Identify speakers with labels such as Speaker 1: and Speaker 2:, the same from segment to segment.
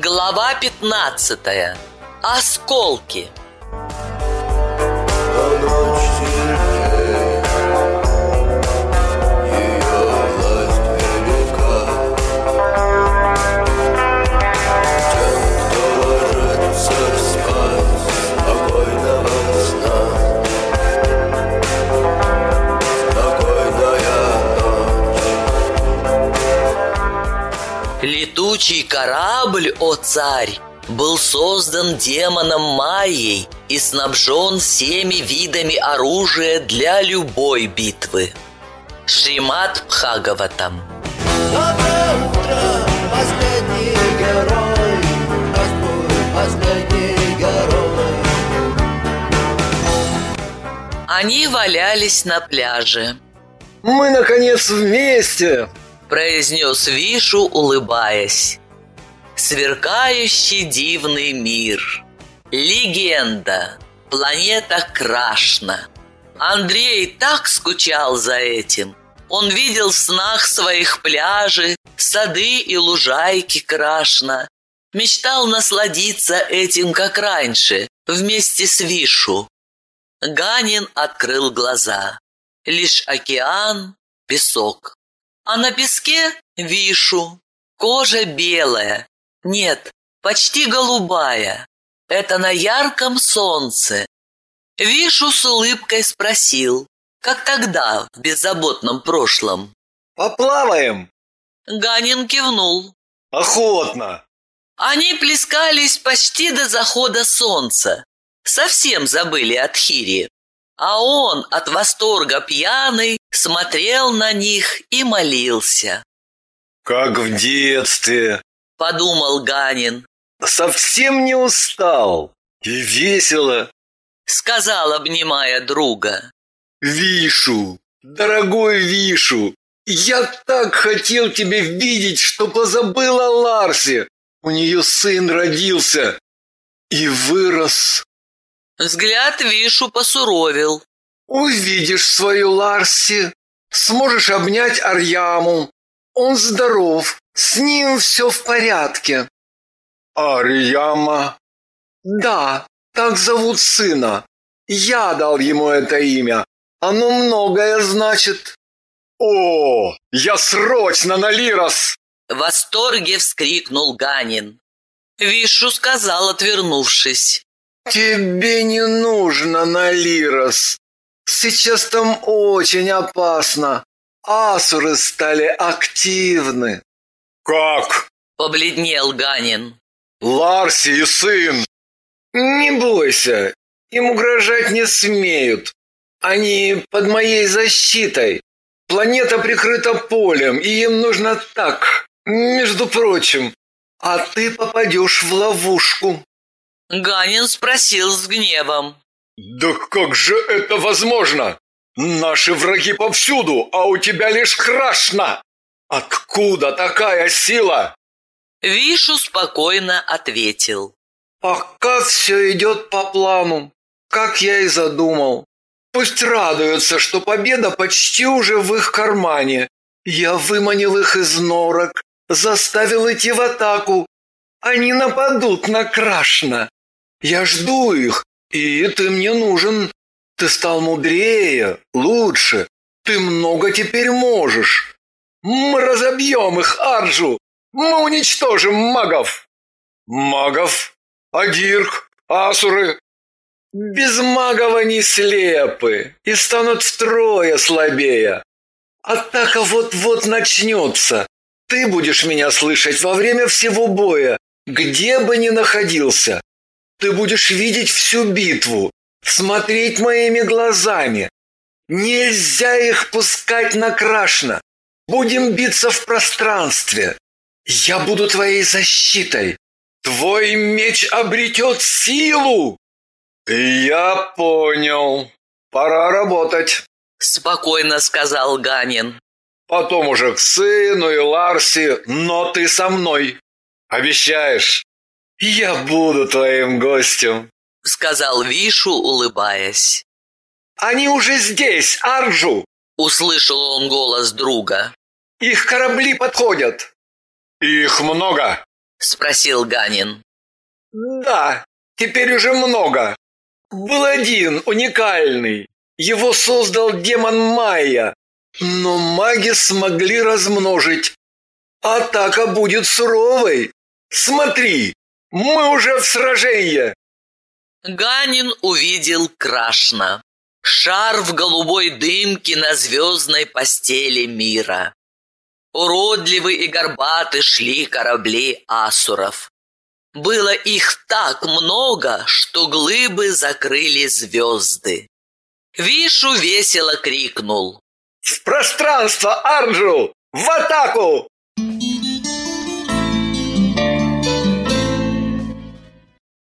Speaker 1: Глава 15. Осколки. Летучий корабль, о царь, был создан демоном Майей и снабжен всеми видами оружия для любой битвы. Шримат
Speaker 2: герой.
Speaker 1: Они валялись на пляже.
Speaker 3: Мы, наконец, вместе!
Speaker 1: Произнес Вишу, улыбаясь. Сверкающий дивный мир. Легенда. Планета Крашна. Андрей так скучал за этим. Он видел в снах своих пляжи, сады и лужайки Крашна. Мечтал насладиться этим, как раньше, вместе с Вишу. Ганин открыл глаза. Лишь океан, песок. А на песке вишу. Кожа белая. Нет, почти голубая. Это на ярком солнце. Вишу с улыбкой спросил, как тогда, в беззаботном прошлом.
Speaker 3: Поплаваем?
Speaker 1: Ганин кивнул.
Speaker 3: Охотно!
Speaker 1: Они плескались почти до захода солнца. Совсем забыли о Тхире. А он от восторга пьяный смотрел на них и молился.
Speaker 3: Как в детстве!
Speaker 1: Подумал Ганин.
Speaker 3: Совсем не устал. И весело.
Speaker 1: Сказал, обнимая друга.
Speaker 3: Вишу, дорогой Вишу, я так хотел тебя видеть, что позабыл о Ларсе. У нее сын родился и вырос.
Speaker 1: Взгляд Вишу посуровил.
Speaker 3: Увидишь свою Ларси, сможешь обнять Арьяму. Он здоров, с ним все в порядке. Арьяма? Да, так зовут сына. Я дал ему это имя. Оно многое значит. О, я срочно на Лирос!
Speaker 1: В восторге вскрикнул Ганин. Вишу сказал, отвернувшись.
Speaker 3: Тебе не нужно на Лирос. Сейчас там очень опасно. Асуры стали активны. Как?
Speaker 1: Побледнел Ганин.
Speaker 3: Ларси и сын. Не бойся, им угрожать не смеют. Они под моей защитой. Планета прикрыта полем, и им нужно так, между прочим. А ты попадешь в ловушку.
Speaker 1: Ганин спросил с гневом.
Speaker 3: Да как же это возможно? Наши враги повсюду, а у тебя лишь крашна. Откуда такая сила?
Speaker 1: Вишу спокойно ответил.
Speaker 3: Пока все идет по плану, как я и задумал. Пусть радуются, что победа почти уже в их кармане. Я выманил их из норок, заставил идти в атаку. Они нападут на Крашна. Я жду их, и ты мне нужен. Ты стал мудрее, лучше. Ты много теперь можешь. Мы разобьем их, Арджу. Мы уничтожим магов. Магов? Адирх? Асуры? Без магов они слепы и станут втрое слабее. Атака вот-вот начнется. Ты будешь меня слышать во время всего боя, где бы ни находился. Ты будешь видеть всю битву, смотреть моими глазами. Нельзя их пускать на крашно. Будем биться в пространстве. Я буду твоей защитой. Твой меч обретет силу. Я понял. Пора работать.
Speaker 1: Спокойно сказал Ганин.
Speaker 3: Потом уже к сыну и Ларси, но ты со мной. Обещаешь? Я буду твоим гостем.
Speaker 1: Сказал Вишу, улыбаясь.
Speaker 3: Они уже здесь, Арджу.
Speaker 1: Услышал он голос друга.
Speaker 3: Их корабли подходят. Их много.
Speaker 1: Спросил Ганин.
Speaker 3: Да, теперь уже много. Был один, уникальный. Его создал демон Майя. Но маги смогли размножить. Атака будет суровой. Смотри, мы уже в сражении.
Speaker 1: Ганин увидел Крашна. Шар в голубой дымке на звездной постели мира. Уродливы и горбаты шли корабли асуров. Было их так много, что глыбы закрыли звезды. Вишу весело крикнул.
Speaker 3: В пространство, Арджу! В атаку!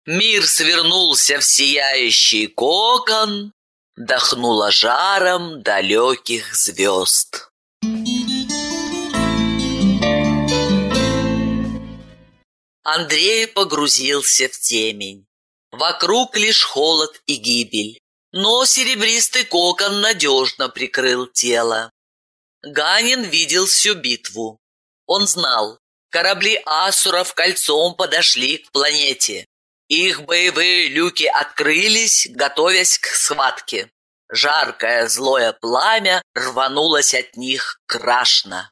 Speaker 1: Мир свернулся в сияющий кокон, Дохнуло жаром далеких звезд. Андрей погрузился в темень. Вокруг лишь холод и гибель, но серебристый кокон надежно прикрыл тело. Ганин видел всю битву. Он знал, корабли асуров кольцом подошли к планете. Их боевые люки открылись, готовясь к схватке. Жаркое злое пламя рванулось от них крашно.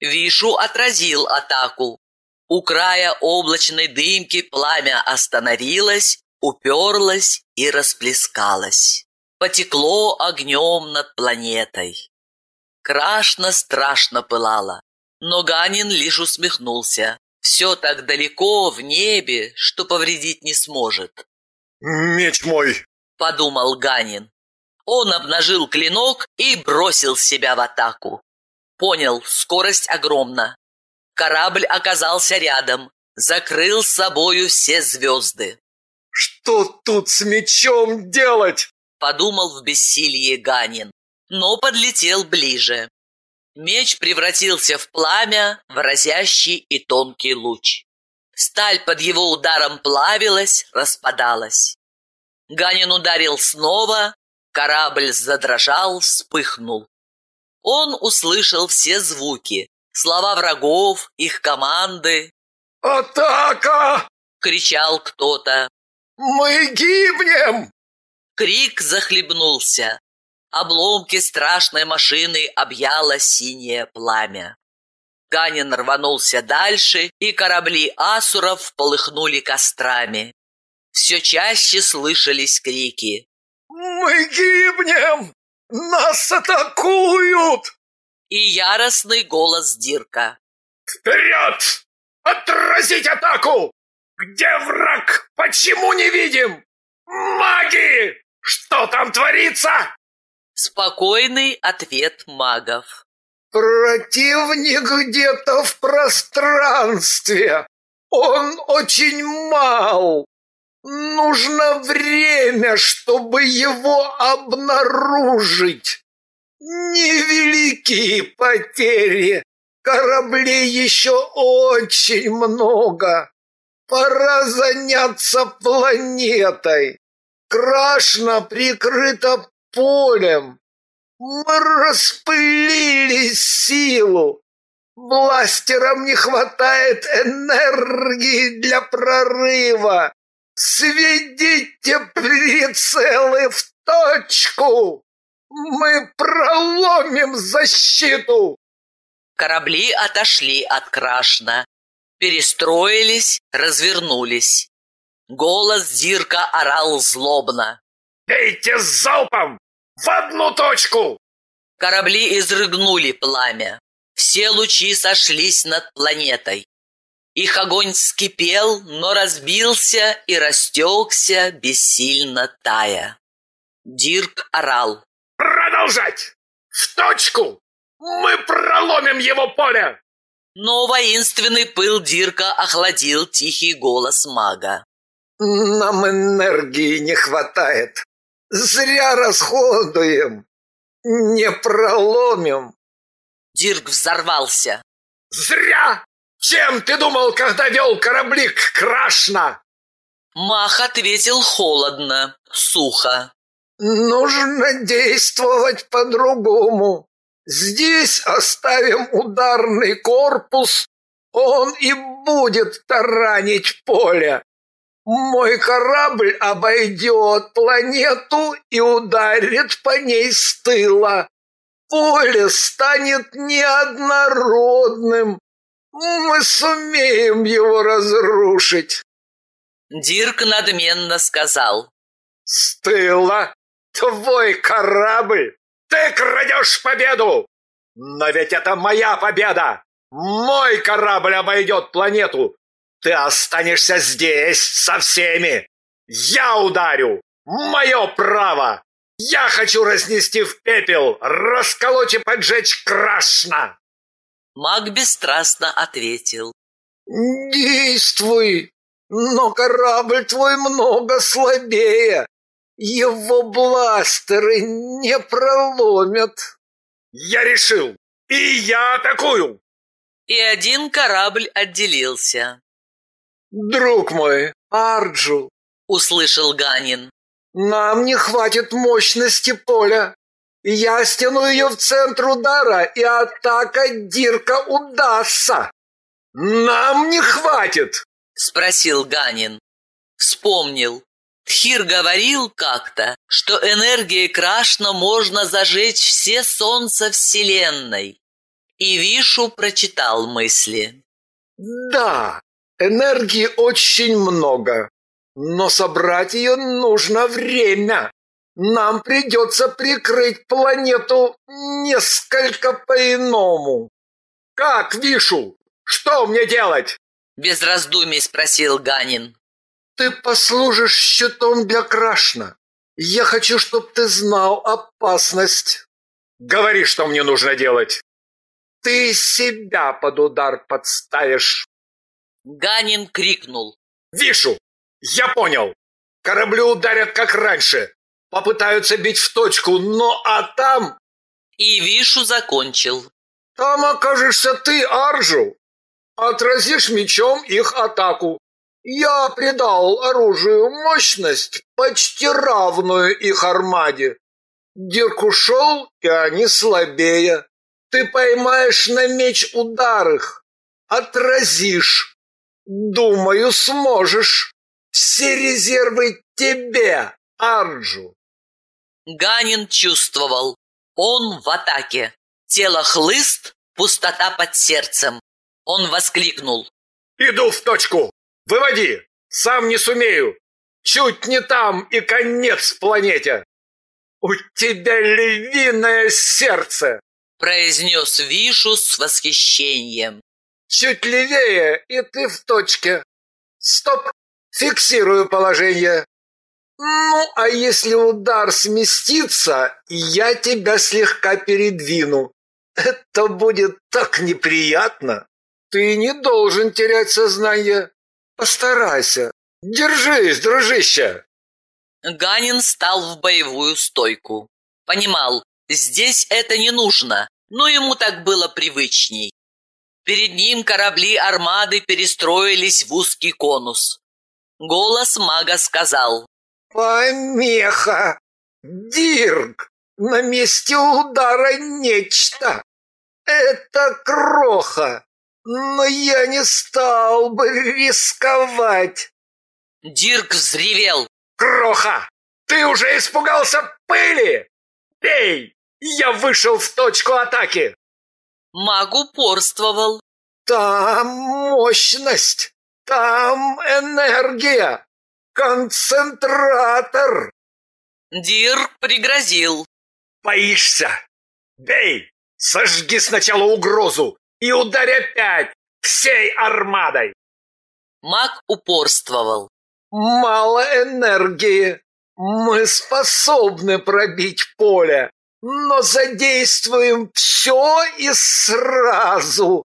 Speaker 1: Вишу отразил атаку, у края облачной дымки пламя остановилось, уперлось и расплескалось. Потекло огнем над планетой. Крашно страшно пылало, но Ганин лишь усмехнулся. Все так далеко в небе, что повредить не сможет.
Speaker 3: Меч мой!
Speaker 1: Подумал Ганин. Он обнажил клинок и бросил себя в атаку. Понял, скорость огромна. Корабль оказался рядом, закрыл с собою все звезды.
Speaker 3: «Что тут с мечом делать?»
Speaker 1: – подумал в бессилии Ганин, но подлетел ближе. Меч превратился в пламя, в разящий и тонкий луч. Сталь под его ударом плавилась, распадалась. Ганин ударил снова, корабль задрожал, вспыхнул. Он услышал все звуки, слова врагов, их команды.
Speaker 3: «Атака!»
Speaker 1: — кричал кто-то.
Speaker 3: «Мы гибнем!»
Speaker 1: Крик захлебнулся. Обломки страшной машины объяло синее пламя. Ганин рванулся дальше, и корабли асуров полыхнули кострами. Все чаще слышались крики.
Speaker 3: «Мы гибнем! Нас атакуют!»
Speaker 1: и яростный голос Дирка.
Speaker 3: «Вперед! Отразить атаку! Где враг? Почему не видим? Маги! Что там творится?»
Speaker 1: Спокойный ответ магов.
Speaker 3: «Противник где-то в пространстве. Он очень мал. Нужно время, чтобы его обнаружить. Невеликие потери. Кораблей еще очень много. Пора заняться планетой. Крашно прикрыто полем. Мы распылили силу. Бластерам не хватает энергии для прорыва. Сведите прицелы в точку. Мы проломим защиту!
Speaker 1: Корабли отошли от Крашна, перестроились, развернулись. Голос Дирка орал злобно.
Speaker 3: «Бейте залпом! В одну точку!»
Speaker 1: Корабли изрыгнули пламя. Все лучи сошлись над планетой. Их огонь вскипел, но разбился и растекся, бессильно тая. Дирк орал.
Speaker 3: Продолжать! В точку! Мы проломим его поле!»
Speaker 1: Но воинственный пыл Дирка охладил тихий голос мага.
Speaker 3: «Нам энергии не хватает. Зря расходуем. Не проломим».
Speaker 1: Дирк взорвался.
Speaker 3: «Зря! Чем ты думал, когда вел корабли к Крашна?»
Speaker 1: Мах ответил холодно, сухо.
Speaker 3: Нужно действовать по-другому. Здесь оставим ударный корпус. Он и будет таранить поле. Мой корабль обойдет планету и ударит по ней с тыла. Поле станет неоднородным. Мы сумеем его разрушить.
Speaker 1: Дирк надменно сказал.
Speaker 3: С тыла твой корабль. Ты крадешь победу. Но ведь это моя победа. Мой корабль обойдет планету. Ты останешься здесь со всеми. Я ударю. Мое право. Я хочу разнести в пепел, расколоть и поджечь крашно.
Speaker 1: Маг бесстрастно ответил.
Speaker 3: Действуй, но корабль твой много слабее. Его бластеры не проломят. Я решил, и я атакую.
Speaker 1: И один корабль отделился.
Speaker 3: Друг мой, Арджу,
Speaker 1: Услышал Ганин.
Speaker 3: нам не хватит мощности поля. Я стяну ее в центр удара, и атака Дирка удастся. Нам не хватит.
Speaker 1: Спросил Ганин. Вспомнил. Тхир говорил как-то, что энергией Крашна можно зажечь все солнца Вселенной. И Вишу прочитал мысли.
Speaker 3: Да, энергии очень много, но собрать ее нужно время. Нам придется прикрыть планету несколько по-иному. Как, Вишу? Что мне делать?
Speaker 1: Без раздумий спросил Ганин.
Speaker 3: Ты послужишь щитом для Крашна. Я хочу, чтобы ты знал опасность. Говори, что мне нужно делать. Ты себя под удар подставишь.
Speaker 1: Ганин крикнул.
Speaker 3: Вишу! Я понял! Корабли ударят, как раньше. Попытаются бить в точку, но а там...
Speaker 1: И Вишу закончил.
Speaker 3: Там окажешься ты, Аржу. Отразишь мечом их атаку. Я придал оружию мощность, почти равную их армаде. Дирк ушел, и они слабее. Ты поймаешь на меч удар их, отразишь. Думаю, сможешь. Все резервы тебе, Арджу.
Speaker 1: Ганин чувствовал. Он в атаке. Тело хлыст, пустота под сердцем. Он воскликнул.
Speaker 3: Иду в точку. Выводи. Сам не сумею. Чуть не там и конец планете. У тебя львиное сердце.
Speaker 1: Произнес Вишу с восхищением.
Speaker 3: Чуть левее, и ты в точке. Стоп. Фиксирую положение. Ну, а если удар сместится, я тебя слегка передвину. Это будет так неприятно. Ты не должен терять сознание. Постарайся. Держись, дружище.
Speaker 1: Ганин стал в боевую стойку. Понимал, здесь это не нужно, но ему так было привычней. Перед ним корабли армады перестроились в узкий конус. Голос мага сказал.
Speaker 3: Помеха! Дирк! На месте удара нечто! Это кроха! Но я не стал бы рисковать!
Speaker 1: Дирк взревел.
Speaker 3: Кроха! Ты уже испугался пыли? Бей! Я вышел в точку атаки!
Speaker 1: Маг упорствовал.
Speaker 3: Там мощность! Там энергия! Концентратор!
Speaker 1: Дирк пригрозил.
Speaker 3: Боишься? Бей! Сожги сначала угрозу и ударь опять всей армадой!
Speaker 1: Маг упорствовал.
Speaker 3: Мало энергии. Мы способны пробить поле, но задействуем все и сразу.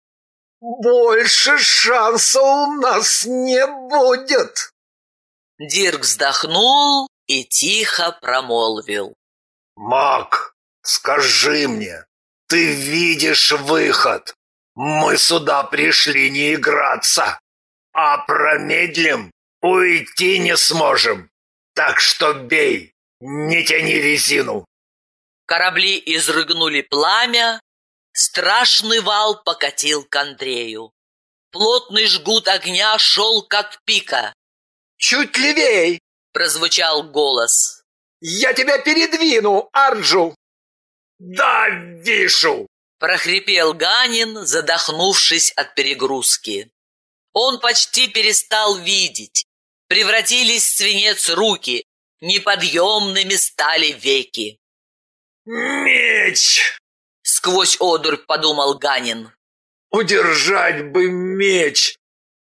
Speaker 3: Больше шансов у нас не будет.
Speaker 1: Дирк вздохнул и тихо промолвил.
Speaker 3: Мак, скажи мне, ты видишь выход? Мы сюда пришли не играться, а промедлим, уйти не сможем. Так что бей, не тяни резину.
Speaker 1: Корабли изрыгнули пламя, страшный вал покатил к Андрею. Плотный жгут огня шел как пика.
Speaker 3: Чуть левей!
Speaker 1: Прозвучал голос.
Speaker 3: Я тебя передвину, Арджу! Да, вишу!
Speaker 1: Прохрипел Ганин, задохнувшись от перегрузки. Он почти перестал видеть. Превратились в свинец руки, неподъемными стали веки.
Speaker 3: Меч!
Speaker 1: Сквозь одурь подумал Ганин.
Speaker 3: Удержать бы меч!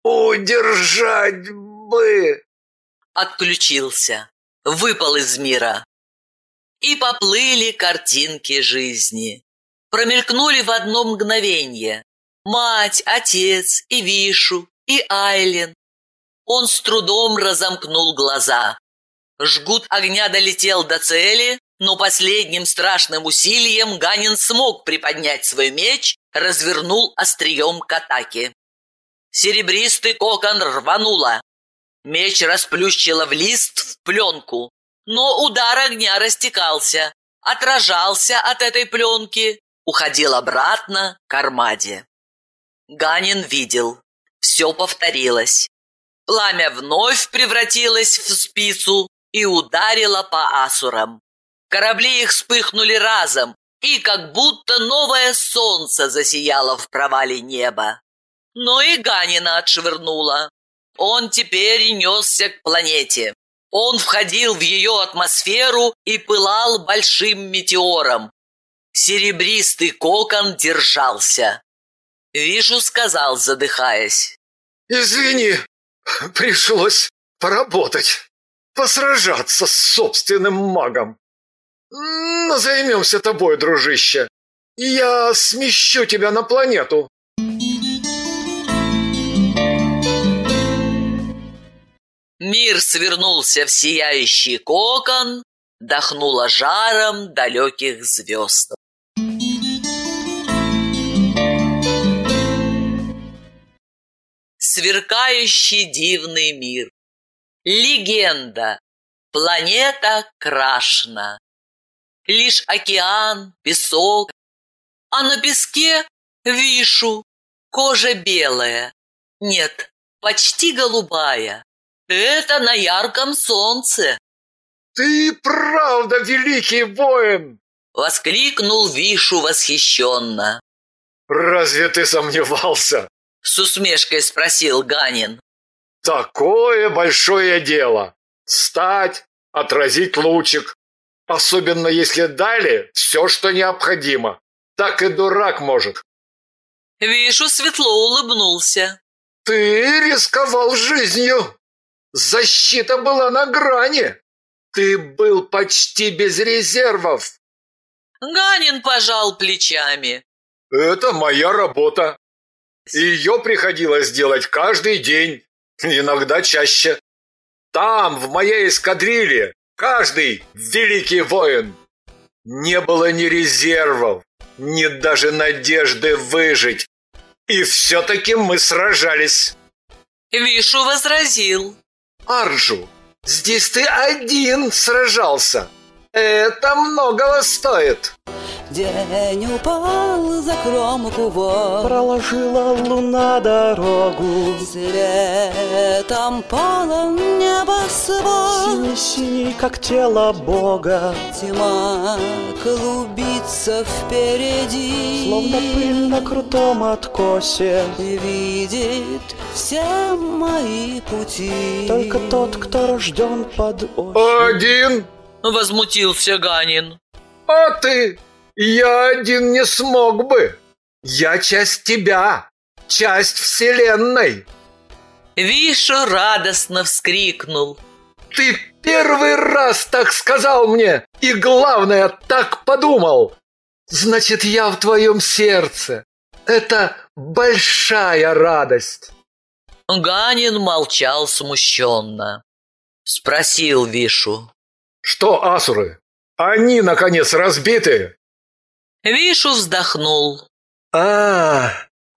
Speaker 3: Удержать бы!
Speaker 1: Отключился, выпал из мира. И поплыли картинки жизни. Промелькнули в одно мгновение. Мать, отец, и Вишу, и Айлен. Он с трудом разомкнул глаза. Жгут огня долетел до цели, но последним страшным усилием Ганин смог приподнять свой меч, развернул острием к атаке. Серебристый кокон рвануло. Меч расплющило в лист, в пленку. Но удар огня растекался, отражался от этой пленки, уходил обратно к армаде. Ганин видел. Все повторилось. Пламя вновь превратилось в спицу и ударило по асурам. Корабли их вспыхнули разом, и как будто новое солнце засияло в провале неба. Но и Ганина отшвырнуло. Он теперь несся к планете. Он входил в ее атмосферу и пылал большим метеором. Серебристый кокон держался. Вижу, сказал, задыхаясь.
Speaker 3: Извини, пришлось поработать, посражаться с собственным магом. Займемся тобой, дружище. Я смещу тебя на планету.
Speaker 1: Мир свернулся в сияющий кокон, дохнуло жаром далеких звезд. Сверкающий дивный мир. Легенда. Планета Крашна. Лишь океан, песок. А на песке вишу. Кожа белая. Нет, почти голубая. Это на ярком солнце.
Speaker 3: Ты правда великий воин!
Speaker 1: Воскликнул Вишу восхищенно.
Speaker 3: Разве ты сомневался?
Speaker 1: С усмешкой спросил Ганин.
Speaker 3: Такое большое дело. Стать, отразить лучик. Особенно если дали все, что необходимо. Так и дурак может.
Speaker 1: Вишу светло улыбнулся.
Speaker 3: Ты рисковал жизнью. Защита была на грани. Ты был почти без резервов.
Speaker 1: Ганин пожал плечами.
Speaker 3: Это моя работа. Ее приходилось делать каждый день, иногда чаще. Там, в моей эскадрилье, каждый великий воин. Не было ни резервов, ни даже надежды выжить. И все-таки мы сражались.
Speaker 1: Вишу возразил.
Speaker 3: Аржу, здесь ты один сражался. Это многого стоит.
Speaker 4: День упал за кромку вод.
Speaker 2: Проложила луна дорогу.
Speaker 4: Светом полон небосвод
Speaker 2: Синий-синий, как тело Бога.
Speaker 4: Тьма клубится впереди.
Speaker 2: Словно пыль на крутом откосе.
Speaker 4: Видит все мои пути.
Speaker 2: Только тот, кто рожден под осень.
Speaker 3: Один?
Speaker 1: Возмутился Ганин.
Speaker 3: А ты? Я один не смог бы. Я часть тебя, часть вселенной.
Speaker 1: Вишу радостно вскрикнул.
Speaker 3: Ты первый раз так сказал мне, и главное, так подумал. Значит, я в твоем сердце. Это большая радость.
Speaker 1: Ганин молчал смущенно. Спросил Вишу.
Speaker 3: Что, асуры? Они, наконец, разбиты?
Speaker 1: Вишу вздохнул.
Speaker 3: А,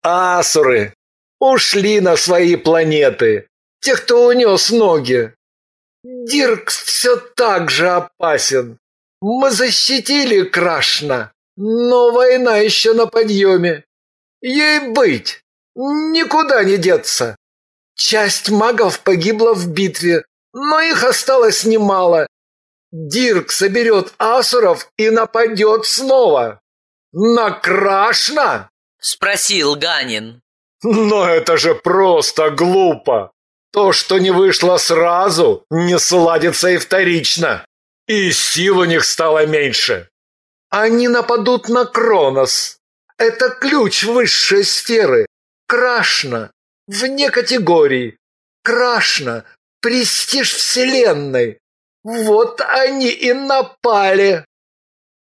Speaker 3: асуры. Ушли на свои планеты. Те, кто унес ноги. Дирк все так же опасен. Мы защитили Крашна, но война еще на подъеме. Ей быть, Никуда не деться. Часть магов погибла в битве, но их осталось немало. Дирк соберет асуров и нападет снова. На Крашна?
Speaker 1: Спросил Ганин.
Speaker 3: Но это же просто глупо. То, что не вышло сразу, не сладится и вторично. И сил у них стало меньше. Они нападут на Кронос. Это ключ высшей сферы. Крашна. Вне категорий. Крашна. Престиж Вселенной. Вот они и напали.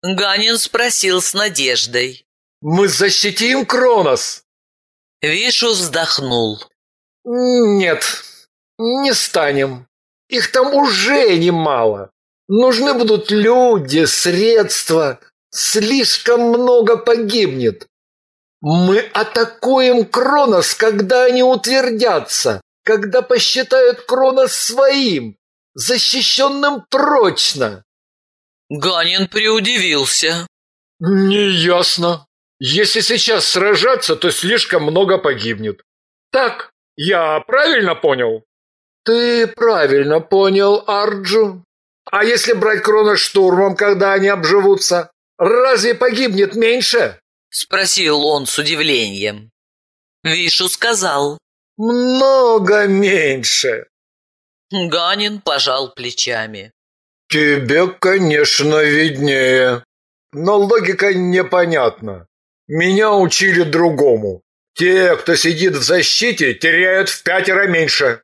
Speaker 1: Ганин спросил с надеждой.
Speaker 3: Мы защитим Кронос.
Speaker 1: Вишу вздохнул.
Speaker 3: Нет, не станем. Их там уже немало. Нужны будут люди, средства. Слишком много погибнет. Мы атакуем Кронос, когда они утвердятся, когда посчитают Кронос своим, защищенным прочно.
Speaker 1: Ганин приудивился.
Speaker 3: Неясно. Если сейчас сражаться, то слишком много погибнет. Так, я правильно понял? Ты правильно понял, Арджу. А если брать Крона штурмом, когда они обживутся, разве погибнет меньше?
Speaker 1: Спросил он с удивлением. Вишу сказал.
Speaker 3: Много меньше.
Speaker 1: Ганин пожал плечами.
Speaker 3: Тебе, конечно, виднее. Но логика непонятна. Меня учили другому. Те, кто сидит в защите, теряют в пятеро меньше.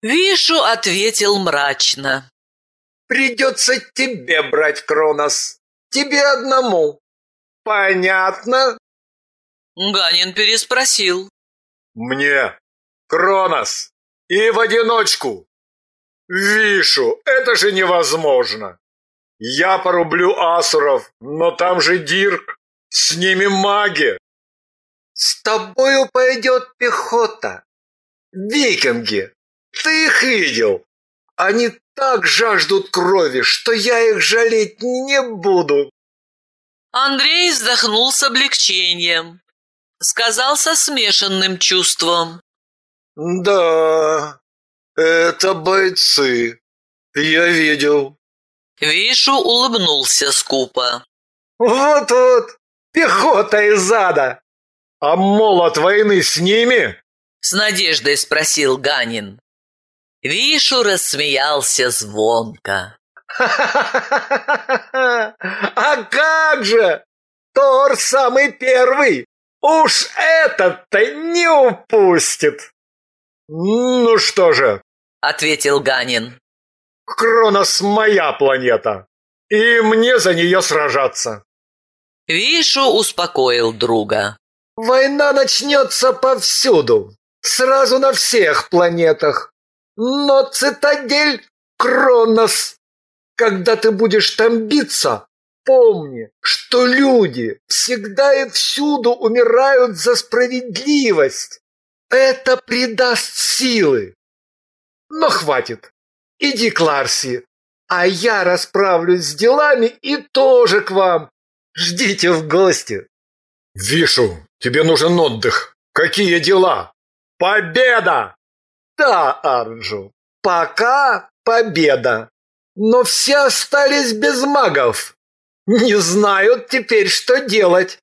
Speaker 1: Вишу ответил мрачно.
Speaker 3: Придется тебе брать Кронос. Тебе одному. Понятно?
Speaker 1: Ганин переспросил.
Speaker 3: Мне. Кронос. И в одиночку. Вишу, это же невозможно. Я порублю асуров, но там же Дирк. С ними маги. С тобою пойдет пехота. Викинги. Ты их видел. Они так жаждут крови, что я их жалеть не буду.
Speaker 1: Андрей вздохнул с облегчением. Сказал со смешанным чувством.
Speaker 3: Да, это бойцы. Я видел.
Speaker 1: Вишу улыбнулся скупо.
Speaker 3: Вот-вот, пехота из ада. А молот войны с ними?
Speaker 1: С надеждой спросил Ганин. Вишу рассмеялся звонко.
Speaker 3: А как же? Тор самый первый. Уж этот-то не упустит. Ну что же,
Speaker 1: ответил Ганин.
Speaker 3: Кронос моя планета, и мне за нее сражаться.
Speaker 1: Вишу успокоил друга.
Speaker 3: Война начнется повсюду, сразу на всех планетах. Но цитадель Кронос. Когда ты будешь там биться, помни, что люди всегда и всюду умирают за справедливость. Это придаст силы. Но хватит. Иди к Ларси, а я расправлюсь с делами и тоже к вам. Ждите в гости. Вишу, тебе нужен отдых. Какие дела? Победа! Да, Арджу, пока победа. Но все остались без магов. Не знают теперь, что делать.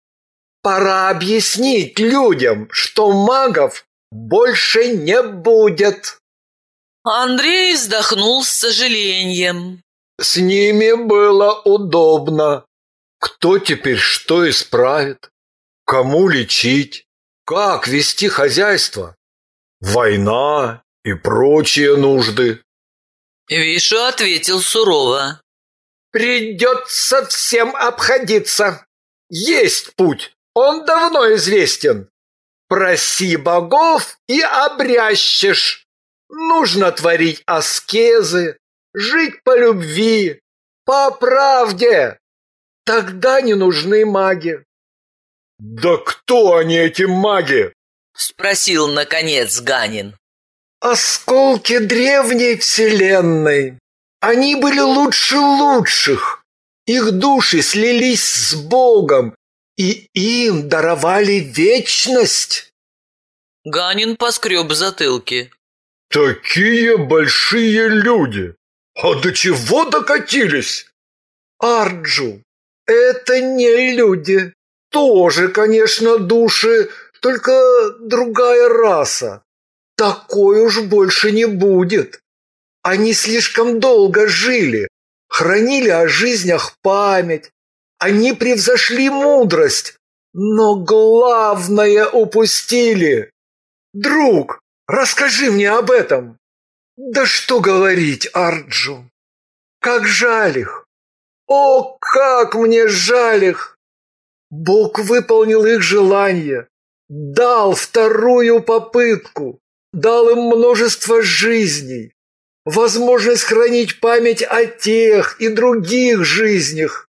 Speaker 3: Пора объяснить людям, что магов больше не будет.
Speaker 1: Андрей вздохнул с сожалением.
Speaker 3: С ними было удобно. Кто теперь что исправит? Кому лечить? Как вести хозяйство? Война и прочие нужды.
Speaker 1: Вишу ответил сурово.
Speaker 3: Придется всем обходиться. Есть путь, он давно известен. Проси богов и обрящешь. Нужно творить аскезы, жить по любви, по правде. Тогда не нужны маги. Да кто они, эти маги?
Speaker 1: Спросил, наконец, Ганин.
Speaker 3: Осколки древней вселенной. Они были лучше лучших. Их души слились с Богом, и им даровали вечность.
Speaker 1: Ганин поскреб затылки.
Speaker 3: Такие большие люди! А до чего докатились? Арджу, это не люди. Тоже, конечно, души, только другая раса. Такой уж больше не будет. Они слишком долго жили, хранили о жизнях память. Они превзошли мудрость, но главное упустили. Друг, расскажи мне об этом. Да что говорить, Арджу. Как жаль их. О, как мне жаль их. Бог выполнил их желание, дал вторую попытку, дал им множество жизней, возможность хранить память о тех и других жизнях.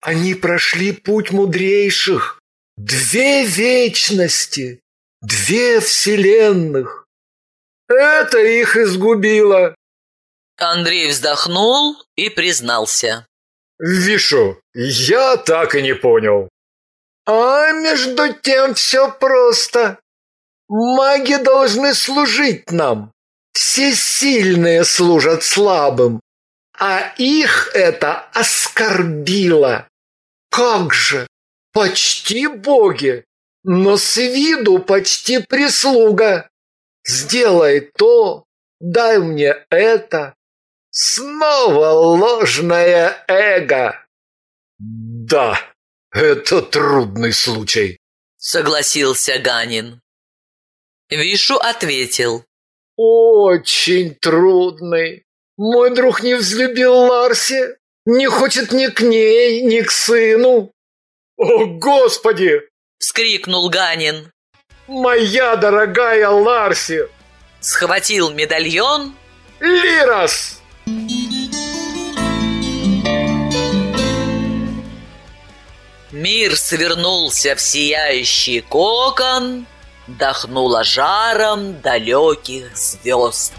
Speaker 3: Они прошли путь мудрейших, две вечности, две вселенных. Это их изгубило.
Speaker 1: Андрей вздохнул и признался.
Speaker 3: Вишу, я так и не понял. А между тем все просто. Маги должны служить нам. Все сильные служат слабым. А их это оскорбило. Как же! Почти боги, но с виду почти прислуга. Сделай то, дай мне это. Снова ложное эго. Да, это трудный случай,
Speaker 1: согласился Ганин. Вишу ответил.
Speaker 3: Очень трудный. Мой друг не взлюбил Ларси, не хочет ни к ней, ни к сыну. О, Господи!
Speaker 1: Вскрикнул Ганин.
Speaker 3: Моя дорогая Ларси!
Speaker 1: Схватил медальон.
Speaker 3: Лирос!
Speaker 1: Мир свернулся в сияющий кокон, Дохнуло жаром далеких звезд.